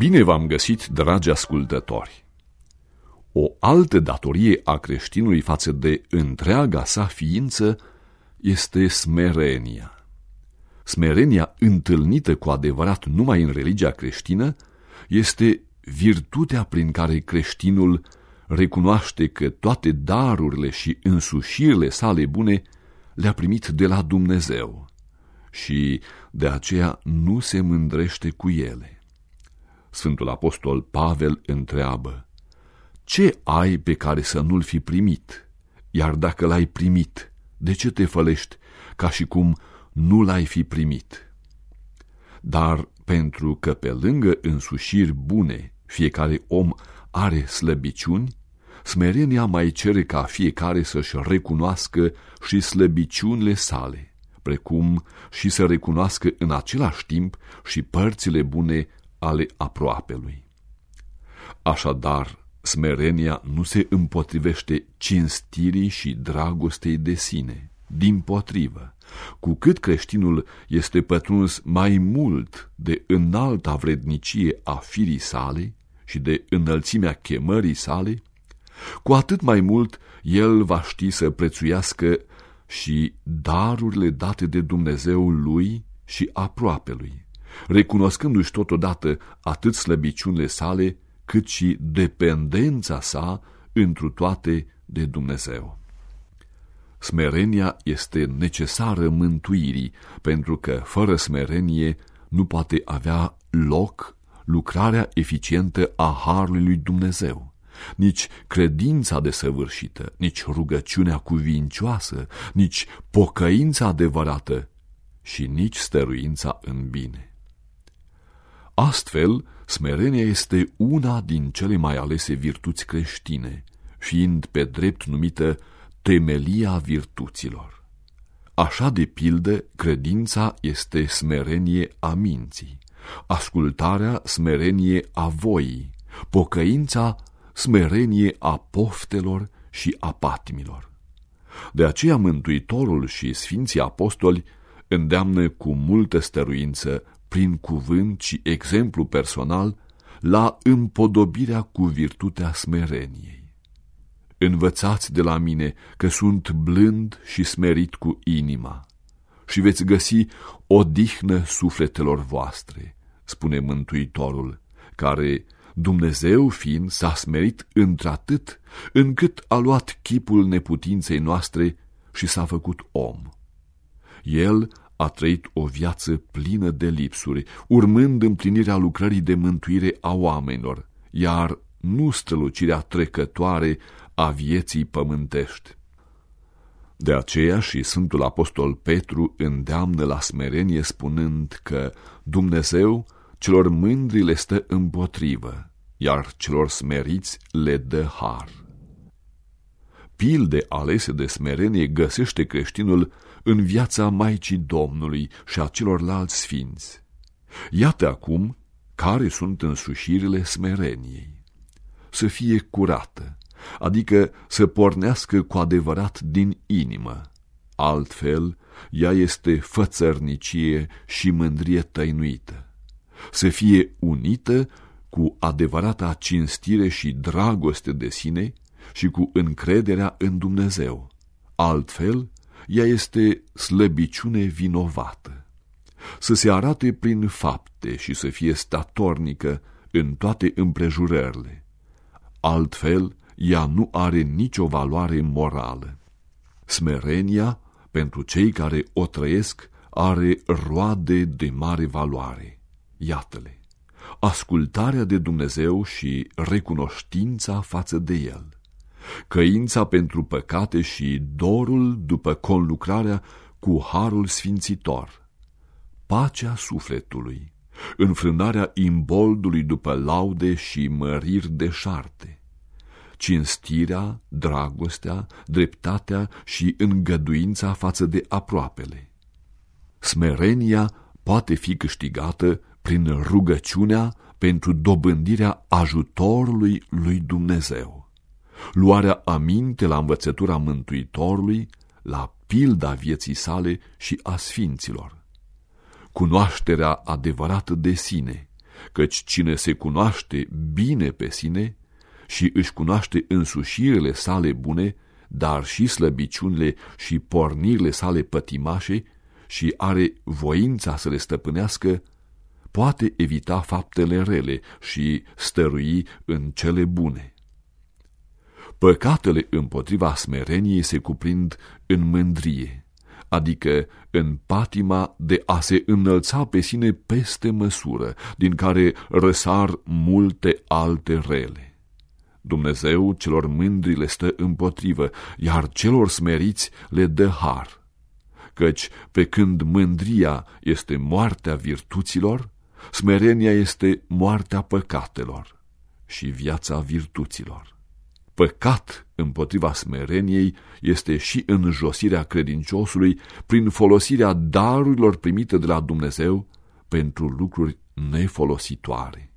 Bine v-am găsit, dragi ascultători! O altă datorie a creștinului față de întreaga sa ființă este smerenia. Smerenia întâlnită cu adevărat numai în religia creștină este virtutea prin care creștinul recunoaște că toate darurile și însușirile sale bune le-a primit de la Dumnezeu și de aceea nu se mândrește cu ele. Sfântul Apostol Pavel întreabă, Ce ai pe care să nu-l fi primit? Iar dacă l-ai primit, de ce te fălești ca și cum nu l-ai fi primit? Dar pentru că pe lângă însușiri bune fiecare om are slăbiciuni, smerenia mai cere ca fiecare să-și recunoască și slăbiciunile sale, precum și să recunoască în același timp și părțile bune ale aproapelui. Așadar, smerenia nu se împotrivește cinstirii și dragostei de sine. Din potrivă, cu cât creștinul este pătruns mai mult de înalta vrednicie a firii sale și de înălțimea chemării sale, cu atât mai mult el va ști să prețuiască și darurile date de Dumnezeu lui și aproapelui recunoscându-și totodată atât slăbiciunile sale, cât și dependența sa întru toate de Dumnezeu. Smerenia este necesară mântuirii, pentru că fără smerenie nu poate avea loc lucrarea eficientă a Harului lui Dumnezeu. Nici credința desăvârșită, nici rugăciunea cuvincioasă, nici pocăința adevărată și nici stăruința în bine. Astfel, smerenia este una din cele mai alese virtuți creștine, fiind pe drept numită temelia virtuților. Așa de pildă, credința este smerenie a minții, ascultarea smerenie a voii, pocăința smerenie a poftelor și a patimilor. De aceea Mântuitorul și Sfinții Apostoli îndeamnă cu multă stăruință prin cuvânt și exemplu personal, la împodobirea cu virtutea smereniei. Învățați de la mine că sunt blând și smerit cu inima și veți găsi odihnă sufletelor voastre, spune Mântuitorul, care, Dumnezeu fiind, s-a smerit într-atât încât a luat chipul neputinței noastre și s-a făcut om. El a trăit o viață plină de lipsuri, urmând împlinirea lucrării de mântuire a oamenilor, iar nu strălucirea trecătoare a vieții pământești. De aceea și Sfântul Apostol Petru îndeamnă la smerenie spunând că Dumnezeu celor mândri le stă împotrivă, iar celor smeriți le dă har. Pilde alese de smerenie găsește creștinul în viața Maicii Domnului și a celorlalți sfinți. Iată acum care sunt însușirile smereniei. Să fie curată, adică să pornească cu adevărat din inimă. Altfel, ea este fățărnicie și mândrie tăinuită. Să fie unită cu adevărata cinstire și dragoste de sine și cu încrederea în Dumnezeu. Altfel, ea este slăbiciune vinovată. Să se arate prin fapte și să fie statornică în toate împrejurările. Altfel, ea nu are nicio valoare morală. Smerenia, pentru cei care o trăiesc, are roade de mare valoare. Iată-le! Ascultarea de Dumnezeu și recunoștința față de El – căința pentru păcate și dorul după conlucrarea cu harul sfințitor, pacea sufletului, înfrânarea imboldului după laude și măriri de șarte, cinstirea, dragostea, dreptatea și îngăduința față de aproapele. Smerenia poate fi câștigată prin rugăciunea pentru dobândirea ajutorului lui Dumnezeu luarea aminte la învățătura Mântuitorului, la pilda vieții sale și a sfinților, cunoașterea adevărată de sine căci cine se cunoaște bine pe sine și își cunoaște însușirile sale bune, dar și slăbiciunile și pornirile sale pătimașe și are voința să le stăpânească, poate evita faptele rele și stărui în cele bune. Păcatele împotriva smereniei se cuprind în mândrie, adică în patima de a se înălța pe sine peste măsură, din care răsar multe alte rele. Dumnezeu celor mândri le stă împotrivă, iar celor smeriți le dă har. Căci pe când mândria este moartea virtuților, smerenia este moartea păcatelor și viața virtuților. Păcat împotriva smereniei este și înjosirea credinciosului prin folosirea darurilor primite de la Dumnezeu pentru lucruri nefolositoare.